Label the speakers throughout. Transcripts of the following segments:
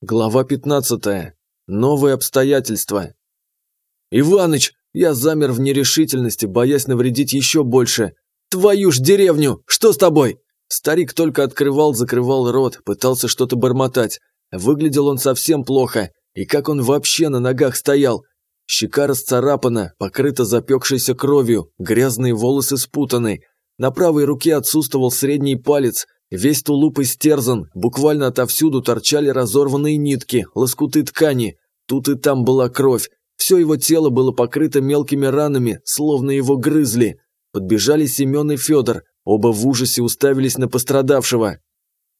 Speaker 1: Глава 15. Новые обстоятельства. «Иваныч!» Я замер в нерешительности, боясь навредить еще больше. «Твою ж деревню! Что с тобой?» Старик только открывал-закрывал рот, пытался что-то бормотать. Выглядел он совсем плохо. И как он вообще на ногах стоял? Щека расцарапана, покрыта запекшейся кровью, грязные волосы спутаны. На правой руке отсутствовал средний палец – Весь тулуп истерзан, буквально отовсюду торчали разорванные нитки, лоскуты ткани. Тут и там была кровь. Все его тело было покрыто мелкими ранами, словно его грызли. Подбежали Семен и Федор. Оба в ужасе уставились на пострадавшего.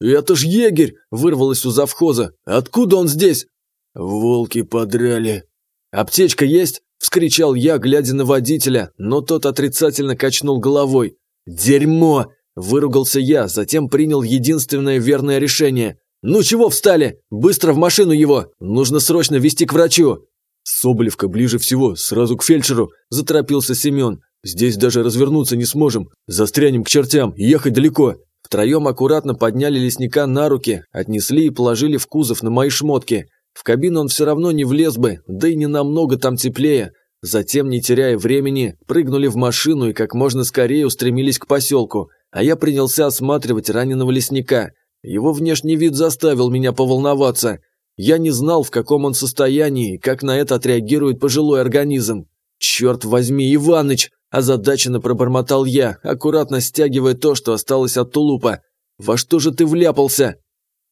Speaker 1: «Это ж егерь!» – вырвалось у завхоза. «Откуда он здесь?»
Speaker 2: «Волки подрали».
Speaker 1: «Аптечка есть?» – вскричал я, глядя на водителя, но тот отрицательно качнул головой. «Дерьмо!» Выругался я, затем принял единственное верное решение. «Ну чего встали? Быстро в машину его! Нужно срочно везти к врачу!»
Speaker 2: «Соболевка ближе всего, сразу к фельдшеру», – заторопился Семен. «Здесь даже развернуться не сможем. Застрянем к чертям, ехать далеко».
Speaker 1: Втроем аккуратно подняли лесника на руки, отнесли и положили в кузов на мои шмотки. В кабину он все равно не влез бы, да и не намного там теплее. Затем, не теряя времени, прыгнули в машину и как можно скорее устремились к поселку а я принялся осматривать раненого лесника. Его внешний вид заставил меня поволноваться. Я не знал, в каком он состоянии и как на это отреагирует пожилой организм. «Черт возьми, Иваныч!» – озадаченно пробормотал я, аккуратно стягивая то, что осталось от тулупа. «Во что же ты вляпался?»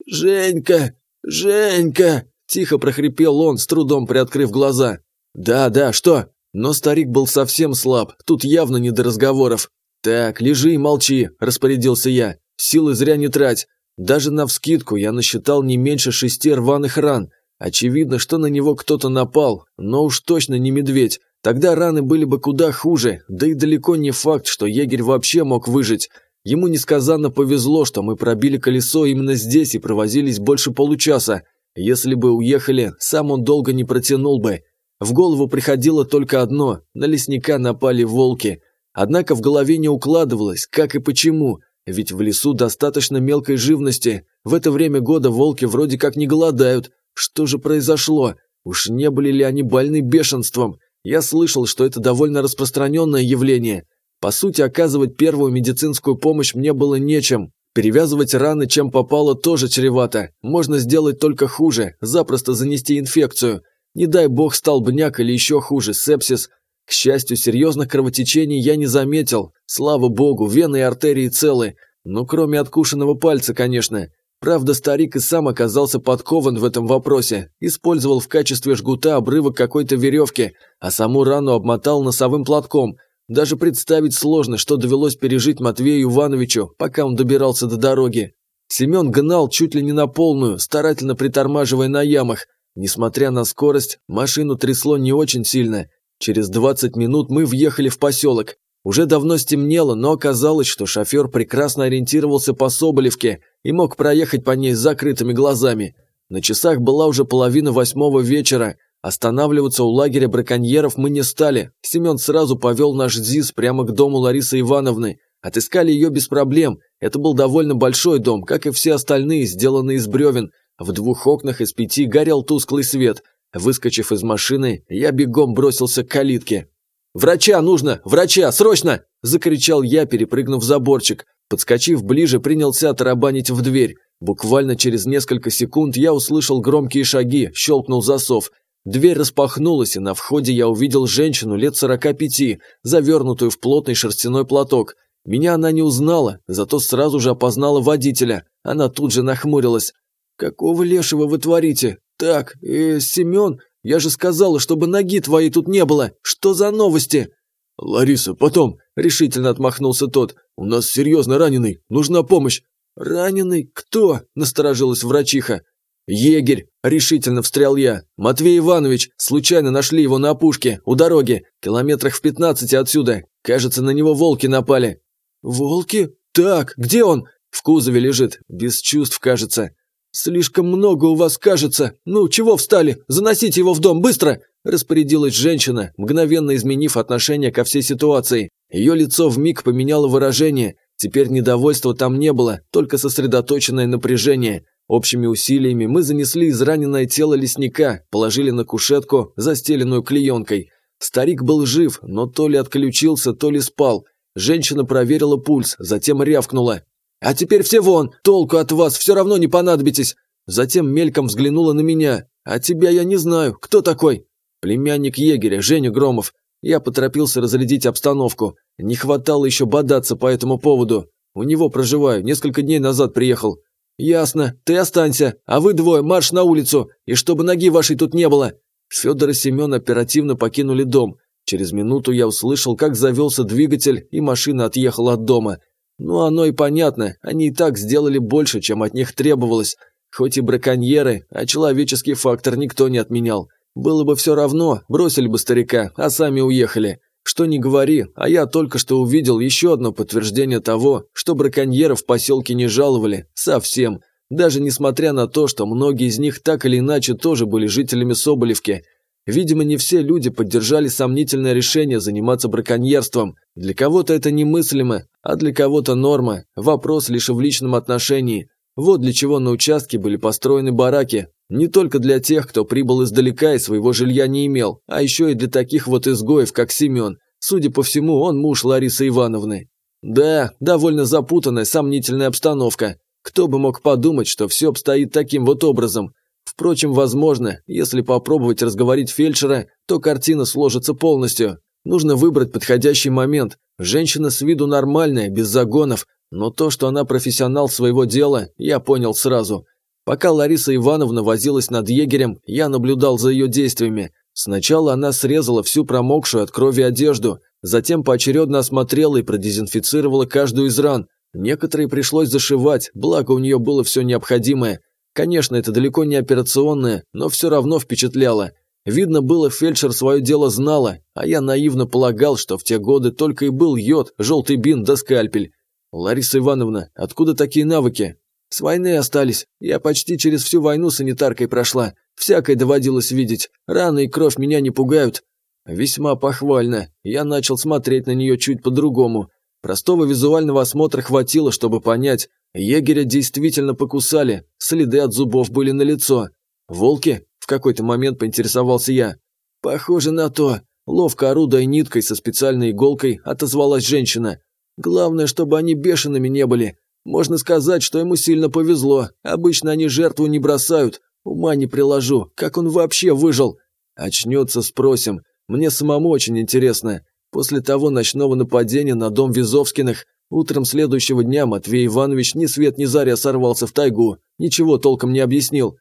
Speaker 2: «Женька! Женька!» – тихо прохрипел он, с трудом приоткрыв глаза.
Speaker 1: «Да, да, что?» Но старик был совсем слаб, тут явно не до разговоров. «Так, лежи и молчи», – распорядился я. «Силы зря не трать. Даже навскидку я насчитал не меньше шести рваных ран. Очевидно, что на него кто-то напал, но уж точно не медведь. Тогда раны были бы куда хуже, да и далеко не факт, что егерь вообще мог выжить. Ему несказанно повезло, что мы пробили колесо именно здесь и провозились больше получаса. Если бы уехали, сам он долго не протянул бы. В голову приходило только одно – на лесника напали волки. Однако в голове не укладывалось, как и почему, ведь в лесу достаточно мелкой живности, в это время года волки вроде как не голодают. Что же произошло? Уж не были ли они больны бешенством? Я слышал, что это довольно распространенное явление. По сути, оказывать первую медицинскую помощь мне было нечем. Перевязывать раны, чем попало, тоже чревато. Можно сделать только хуже, запросто занести инфекцию. Не дай бог столбняк или еще хуже, сепсис. К счастью, серьезных кровотечений я не заметил. Слава богу, вены и артерии целы. Ну, кроме откушенного пальца, конечно. Правда, старик и сам оказался подкован в этом вопросе. Использовал в качестве жгута обрывок какой-то веревки, а саму рану обмотал носовым платком. Даже представить сложно, что довелось пережить Матвею Ивановичу, пока он добирался до дороги. Семен гнал чуть ли не на полную, старательно притормаживая на ямах. Несмотря на скорость, машину трясло не очень сильно – Через 20 минут мы въехали в поселок. Уже давно стемнело, но оказалось, что шофер прекрасно ориентировался по Соболевке и мог проехать по ней с закрытыми глазами. На часах была уже половина восьмого вечера. Останавливаться у лагеря браконьеров мы не стали. Семен сразу повел наш ЗИС прямо к дому Ларисы Ивановны. Отыскали ее без проблем. Это был довольно большой дом, как и все остальные, сделанные из бревен. В двух окнах из пяти горел тусклый свет – Выскочив из машины, я бегом бросился к калитке. «Врача нужно! Врача! Срочно!» – закричал я, перепрыгнув заборчик. Подскочив ближе, принялся тарабанить в дверь. Буквально через несколько секунд я услышал громкие шаги, щелкнул засов. Дверь распахнулась, и на входе я увидел женщину лет сорока пяти, завернутую в плотный шерстяной платок. Меня она не узнала, зато сразу же опознала водителя. Она тут же нахмурилась. «Какого лешего вы творите? Так, э, Семен, я же сказала, чтобы ноги твоей тут не было. Что за новости?»
Speaker 2: «Лариса, потом!» – решительно отмахнулся тот. «У нас серьезно раненый, нужна помощь!»
Speaker 1: «Раненый? Кто?» – насторожилась врачиха. «Егерь!» – решительно встрял я. «Матвей Иванович! Случайно нашли его на опушке, у дороги, километрах в пятнадцати отсюда. Кажется, на него волки напали».
Speaker 2: «Волки? Так, где он?»
Speaker 1: «В кузове лежит, без чувств, кажется».
Speaker 2: «Слишком много у вас кажется. Ну, чего встали? Заносите его в дом, быстро!» Распорядилась женщина, мгновенно изменив отношение ко всей ситуации.
Speaker 1: Ее лицо вмиг поменяло выражение. Теперь недовольства там не было, только сосредоточенное напряжение. Общими усилиями мы занесли израненное тело лесника, положили на кушетку, застеленную клеенкой. Старик был жив, но то ли отключился, то ли спал. Женщина проверила пульс, затем рявкнула. «А теперь все вон! Толку от вас, все равно не понадобитесь!» Затем мельком взглянула на меня. «А тебя я не знаю. Кто такой?» «Племянник егеря, Женя Громов». Я поторопился разрядить обстановку. Не хватало еще бодаться по этому поводу. У него проживаю, несколько дней назад приехал. «Ясно, ты останься, а вы двое марш на улицу, и чтобы ноги вашей тут не было!» Федор и Семен оперативно покинули дом. Через минуту я услышал, как завелся двигатель, и машина отъехала от дома. Ну, оно и понятно, они и так сделали больше, чем от них требовалось. Хоть и браконьеры, а человеческий фактор никто не отменял. Было бы все равно, бросили бы старика, а сами уехали. Что ни говори, а я только что увидел еще одно подтверждение того, что браконьеров в поселке не жаловали. Совсем. Даже несмотря на то, что многие из них так или иначе тоже были жителями Соболевки. Видимо, не все люди поддержали сомнительное решение заниматься браконьерством. Для кого-то это немыслимо, а для кого-то норма. Вопрос лишь в личном отношении. Вот для чего на участке были построены бараки. Не только для тех, кто прибыл издалека и своего жилья не имел, а еще и для таких вот изгоев, как Семен. Судя по всему, он муж Ларисы Ивановны. Да, довольно запутанная, сомнительная обстановка. Кто бы мог подумать, что все обстоит таким вот образом. Впрочем, возможно, если попробовать разговорить фельдшера, то картина сложится полностью. Нужно выбрать подходящий момент. Женщина с виду нормальная, без загонов, но то, что она профессионал своего дела, я понял сразу. Пока Лариса Ивановна возилась над егерем, я наблюдал за ее действиями. Сначала она срезала всю промокшую от крови одежду, затем поочередно осмотрела и продезинфицировала каждую из ран. Некоторые пришлось зашивать, благо у нее было все необходимое. Конечно, это далеко не операционное, но все равно впечатляло. Видно было, фельдшер свое дело знала, а я наивно полагал, что в те годы только и был йод, желтый бин да скальпель. «Лариса Ивановна, откуда такие навыки?» «С войны остались. Я почти через всю войну санитаркой прошла. Всякое доводилось видеть. Раны и кровь меня не пугают». Весьма похвально. Я начал смотреть на нее чуть по-другому. Простого визуального осмотра хватило, чтобы понять. Егеря действительно покусали. Следы от зубов были налицо. «Волки?» – в какой-то момент поинтересовался я. «Похоже на то». Ловко орудая ниткой со специальной иголкой, отозвалась женщина. Главное, чтобы они бешеными не были. Можно сказать, что ему сильно повезло. Обычно они жертву не бросают. Ума не приложу, как он вообще выжил. Очнется, спросим. Мне самому очень интересно. После того ночного нападения на дом Визовскиных, утром следующего дня Матвей Иванович ни свет ни заря сорвался в тайгу. Ничего толком не объяснил.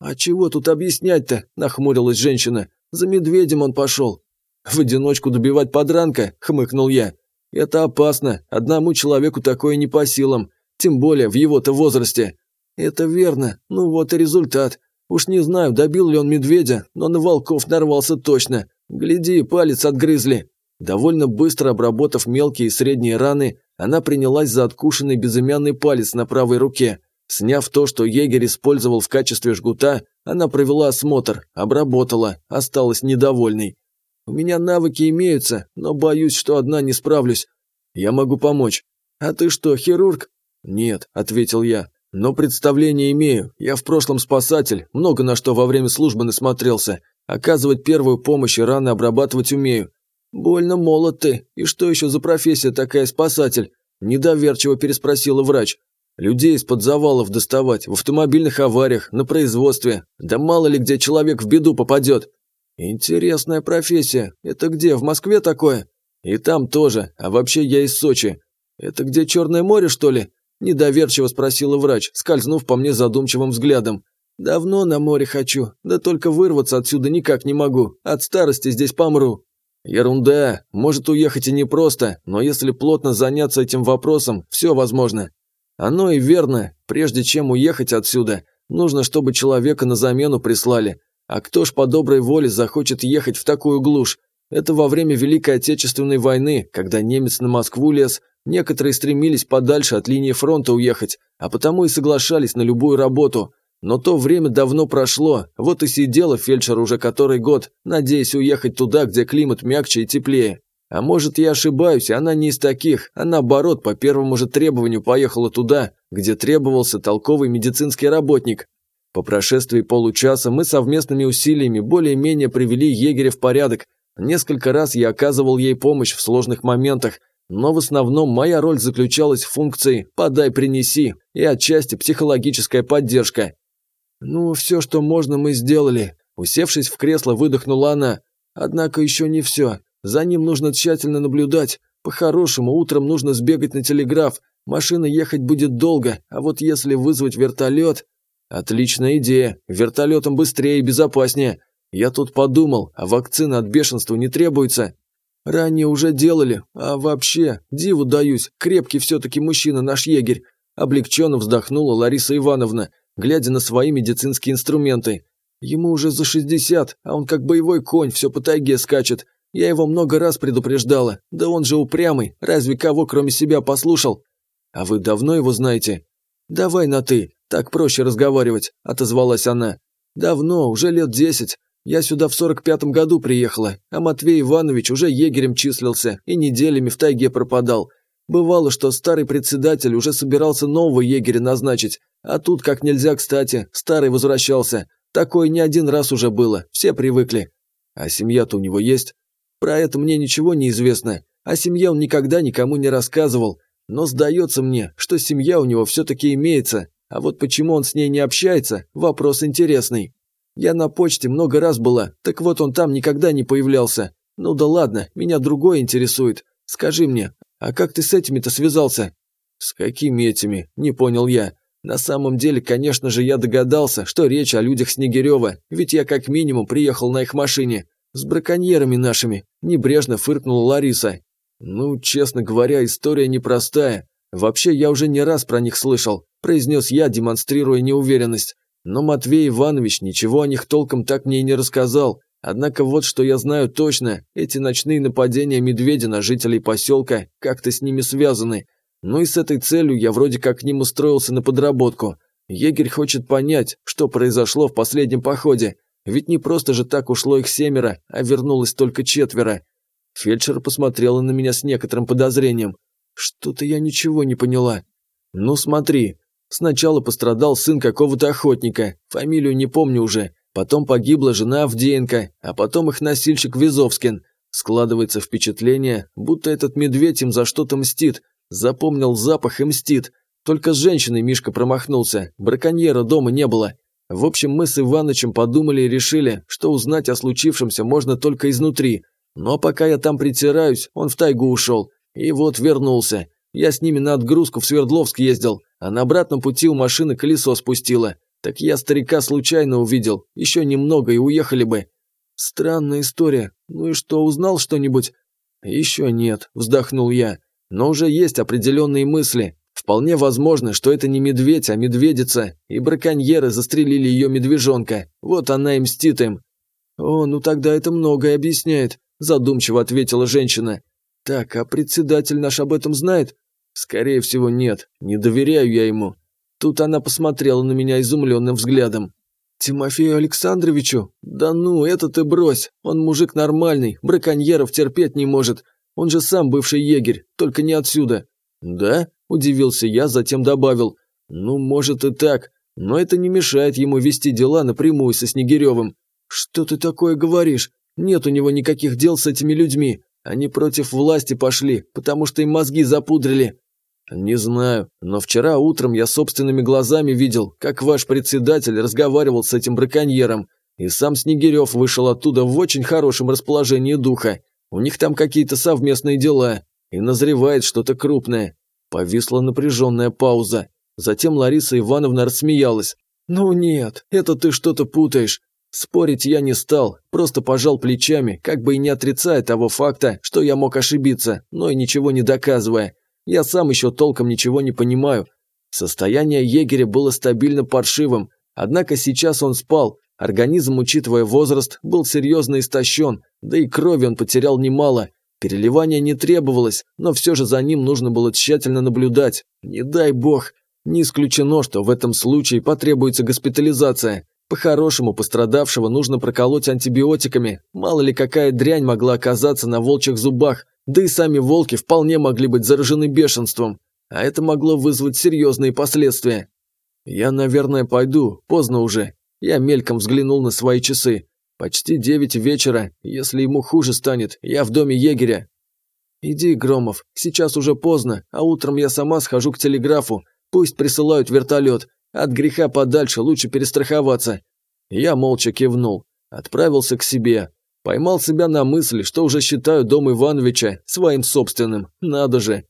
Speaker 1: «А чего тут объяснять-то?» – нахмурилась женщина. «За медведем он пошел». «В одиночку добивать подранка?» – хмыкнул я. Это опасно, одному человеку такое не по силам, тем более в его-то возрасте. Это верно, ну вот и результат. Уж не знаю, добил ли он медведя, но на волков нарвался точно. Гляди, палец отгрызли. Довольно быстро обработав мелкие и средние раны, она принялась за откушенный безымянный палец на правой руке. Сняв то, что егерь использовал в качестве жгута, она провела осмотр, обработала, осталась недовольной. У меня навыки имеются, но боюсь, что одна не справлюсь. Я могу помочь. А ты что, хирург? Нет, ответил я. Но представление имею. Я в прошлом спасатель, много на что во время службы насмотрелся. Оказывать первую помощь и раны обрабатывать умею. Больно молод ты. И что еще за профессия такая спасатель? Недоверчиво переспросила врач. Людей из-под завалов доставать, в автомобильных авариях, на производстве. Да мало ли где человек в беду попадет. «Интересная профессия. Это где, в Москве такое?» «И там тоже. А вообще я из Сочи. Это где Черное море, что ли?» Недоверчиво спросила врач, скользнув по мне задумчивым взглядом. «Давно на море хочу, да только вырваться отсюда никак не могу. От старости здесь помру». «Ерунда. Может уехать и непросто, но если плотно заняться этим вопросом, все возможно». «Оно и верно. Прежде чем уехать отсюда, нужно, чтобы человека на замену прислали. А кто ж по доброй воле захочет ехать в такую глушь? Это во время Великой Отечественной войны, когда немец на Москву лез, некоторые стремились подальше от линии фронта уехать, а потому и соглашались на любую работу. Но то время давно прошло, вот и сидела фельдшер уже который год, надеясь уехать туда, где климат мягче и теплее. А может, я ошибаюсь, она не из таких, а наоборот, по первому же требованию поехала туда, где требовался толковый медицинский работник. По прошествии получаса мы совместными усилиями более-менее привели егеря в порядок. Несколько раз я оказывал ей помощь в сложных моментах, но в основном моя роль заключалась в функции «подай-принеси» и отчасти психологическая поддержка. «Ну, все, что можно, мы сделали», – усевшись в кресло, выдохнула она. «Однако еще не все. За ним нужно тщательно наблюдать. По-хорошему, утром нужно сбегать на телеграф. Машина ехать будет долго, а вот если вызвать вертолет...» «Отличная идея. Вертолетом быстрее и безопаснее. Я тут подумал, а вакцина от бешенства не требуется?» «Ранее уже делали. А вообще, диву даюсь, крепкий все-таки мужчина наш егерь». Облегченно вздохнула Лариса Ивановна, глядя на свои медицинские инструменты. «Ему уже за шестьдесят, а он как боевой конь, все по тайге скачет. Я его много раз предупреждала. Да он же упрямый, разве кого кроме себя послушал?» «А вы давно его знаете?» «Давай на «ты», так проще разговаривать», – отозвалась она. «Давно, уже лет десять. Я сюда в сорок пятом году приехала, а Матвей Иванович уже егерем числился и неделями в тайге пропадал. Бывало, что старый председатель уже собирался нового егеря назначить, а тут, как нельзя кстати, старый возвращался. Такое не один раз уже было, все привыкли. А семья-то у него есть? Про это мне ничего не известно. О семье он никогда никому не рассказывал. Но сдается мне, что семья у него все-таки имеется. А вот почему он с ней не общается, вопрос интересный. Я на почте много раз была, так вот он там никогда не появлялся. Ну да ладно, меня другое интересует. Скажи мне, а как ты с этими-то связался? С какими этими? Не понял я. На самом деле, конечно же, я догадался, что речь о людях Снегирева, ведь я как минимум приехал на их машине. С браконьерами нашими, небрежно фыркнула Лариса. Ну, честно говоря, история непростая. Вообще, я уже не раз про них слышал, произнес я, демонстрируя неуверенность. Но Матвей Иванович ничего о них толком так мне и не рассказал. Однако вот что я знаю точно, эти ночные нападения медведя на жителей поселка как-то с ними связаны. Ну и с этой целью я вроде как к ним устроился на подработку. Егерь хочет понять, что произошло в последнем походе. Ведь не просто же так ушло их семеро, а вернулось только четверо. Фельдшер посмотрела на меня с некоторым подозрением. Что-то я ничего не поняла. Ну смотри, сначала пострадал сын какого-то охотника, фамилию не помню уже, потом погибла жена Авдеенко, а потом их носильщик Визовскин. Складывается впечатление, будто этот медведь им за что-то мстит, запомнил запах и мстит. Только с женщиной Мишка промахнулся, браконьера дома не было. В общем, мы с Иванычем подумали и решили, что узнать о случившемся можно только изнутри. Но пока я там притираюсь, он в тайгу ушел. И вот вернулся. Я с ними на отгрузку в Свердловск ездил, а на обратном пути у машины колесо спустило. Так я старика случайно увидел, еще немного и уехали бы. Странная история. Ну и что, узнал что-нибудь? Еще нет, вздохнул я. Но уже есть определенные мысли. Вполне возможно, что это не медведь, а медведица, и браконьеры застрелили ее медвежонка. Вот она и мстит им. «О, ну тогда это многое объясняет», – задумчиво ответила женщина. «Так, а председатель наш об этом знает?» «Скорее всего, нет. Не доверяю я ему». Тут она посмотрела на меня изумленным взглядом. «Тимофею Александровичу? Да ну, это ты брось. Он мужик нормальный, браконьеров терпеть не может. Он же сам бывший егерь, только не отсюда». «Да?» – удивился я, затем добавил. «Ну, может и так, но это не мешает ему вести дела напрямую со Снегиревым». «Что ты такое говоришь? Нет у него никаких дел с этими людьми. Они против власти пошли, потому что им мозги запудрили». «Не знаю, но вчера утром я собственными глазами видел, как ваш председатель разговаривал с этим браконьером, и сам Снегирев вышел оттуда в очень хорошем расположении духа. У них там какие-то совместные дела, и назревает что-то крупное». Повисла напряженная пауза. Затем Лариса Ивановна рассмеялась. «Ну нет, это ты что-то путаешь. Спорить я не стал, просто пожал плечами, как бы и не отрицая того факта, что я мог ошибиться, но и ничего не доказывая. Я сам еще толком ничего не понимаю. Состояние егеря было стабильно паршивым, однако сейчас он спал, организм, учитывая возраст, был серьезно истощен, да и крови он потерял немало. Переливания не требовалось, но все же за ним нужно было тщательно наблюдать. Не дай бог. Не исключено, что в этом случае потребуется госпитализация. По-хорошему, пострадавшего нужно проколоть антибиотиками, мало ли какая дрянь могла оказаться на волчьих зубах, да и сами волки вполне могли быть заражены бешенством, а это могло вызвать серьезные последствия. Я, наверное, пойду, поздно уже. Я мельком взглянул на свои часы. Почти девять вечера, если ему хуже станет, я в доме егеря. Иди, Громов, сейчас уже поздно, а утром я сама схожу к телеграфу, пусть присылают вертолет, от греха подальше лучше перестраховаться. Я молча кивнул, отправился к себе. Поймал себя на мысли, что уже считаю дом Ивановича своим собственным. Надо же.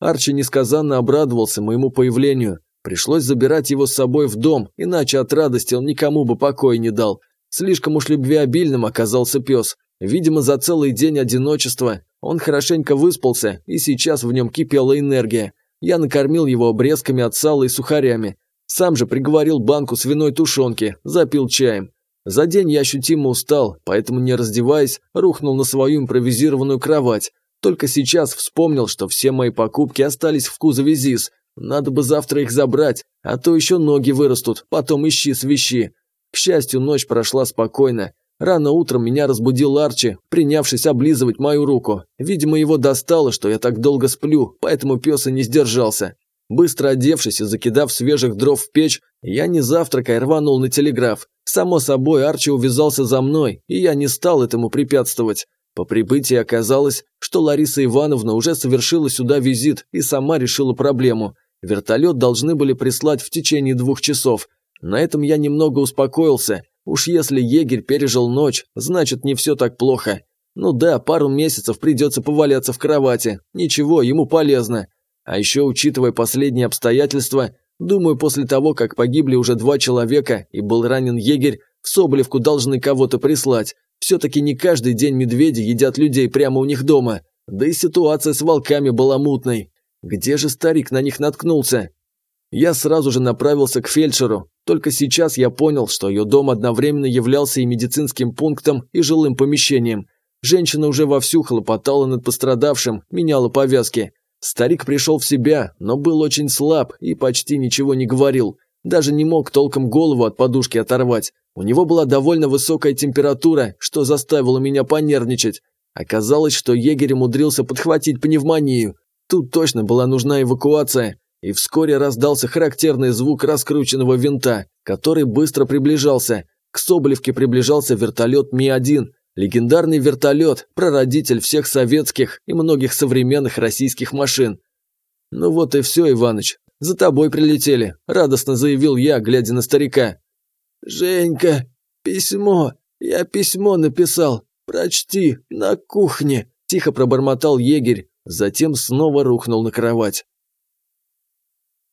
Speaker 1: Арчи несказанно обрадовался моему появлению. Пришлось забирать его с собой в дом, иначе от радости он никому бы покоя не дал. Слишком уж любвеобильным оказался пес. Видимо, за целый день одиночества он хорошенько выспался, и сейчас в нем кипела энергия. Я накормил его обрезками от сала и сухарями. Сам же приговорил банку свиной тушенки, запил чаем. За день я ощутимо устал, поэтому, не раздеваясь, рухнул на свою импровизированную кровать. Только сейчас вспомнил, что все мои покупки остались в кузове ЗИС. Надо бы завтра их забрать, а то еще ноги вырастут, потом ищи свищи. К счастью, ночь прошла спокойно. Рано утром меня разбудил Арчи, принявшись облизывать мою руку. Видимо, его достало, что я так долго сплю, поэтому пес и не сдержался. Быстро одевшись и закидав свежих дров в печь, я не завтракая рванул на телеграф. Само собой, Арчи увязался за мной, и я не стал этому препятствовать. По прибытии оказалось, что Лариса Ивановна уже совершила сюда визит и сама решила проблему. Вертолет должны были прислать в течение двух часов. На этом я немного успокоился. Уж если егерь пережил ночь, значит не все так плохо. Ну да, пару месяцев придется поваляться в кровати. Ничего, ему полезно. А еще, учитывая последние обстоятельства, думаю, после того, как погибли уже два человека и был ранен егерь, в Соболевку должны кого-то прислать. Все-таки не каждый день медведи едят людей прямо у них дома. Да и ситуация с волками была мутной. Где же старик на них наткнулся? Я сразу же направился к фельдшеру. Только сейчас я понял, что ее дом одновременно являлся и медицинским пунктом, и жилым помещением. Женщина уже вовсю хлопотала над пострадавшим, меняла повязки. Старик пришел в себя, но был очень слаб и почти ничего не говорил. Даже не мог толком голову от подушки оторвать. У него была довольно высокая температура, что заставило меня понервничать. Оказалось, что егерь умудрился подхватить пневмонию. Тут точно была нужна эвакуация. И вскоре раздался характерный звук раскрученного винта, который быстро приближался. К Соболевке приближался вертолет Ми-1, Легендарный вертолет, прародитель всех советских и многих современных российских машин. «Ну вот и все, Иваныч, за тобой прилетели», – радостно заявил я, глядя на старика. «Женька, письмо, я письмо написал, прочти, на кухне», – тихо пробормотал егерь, затем снова рухнул на кровать.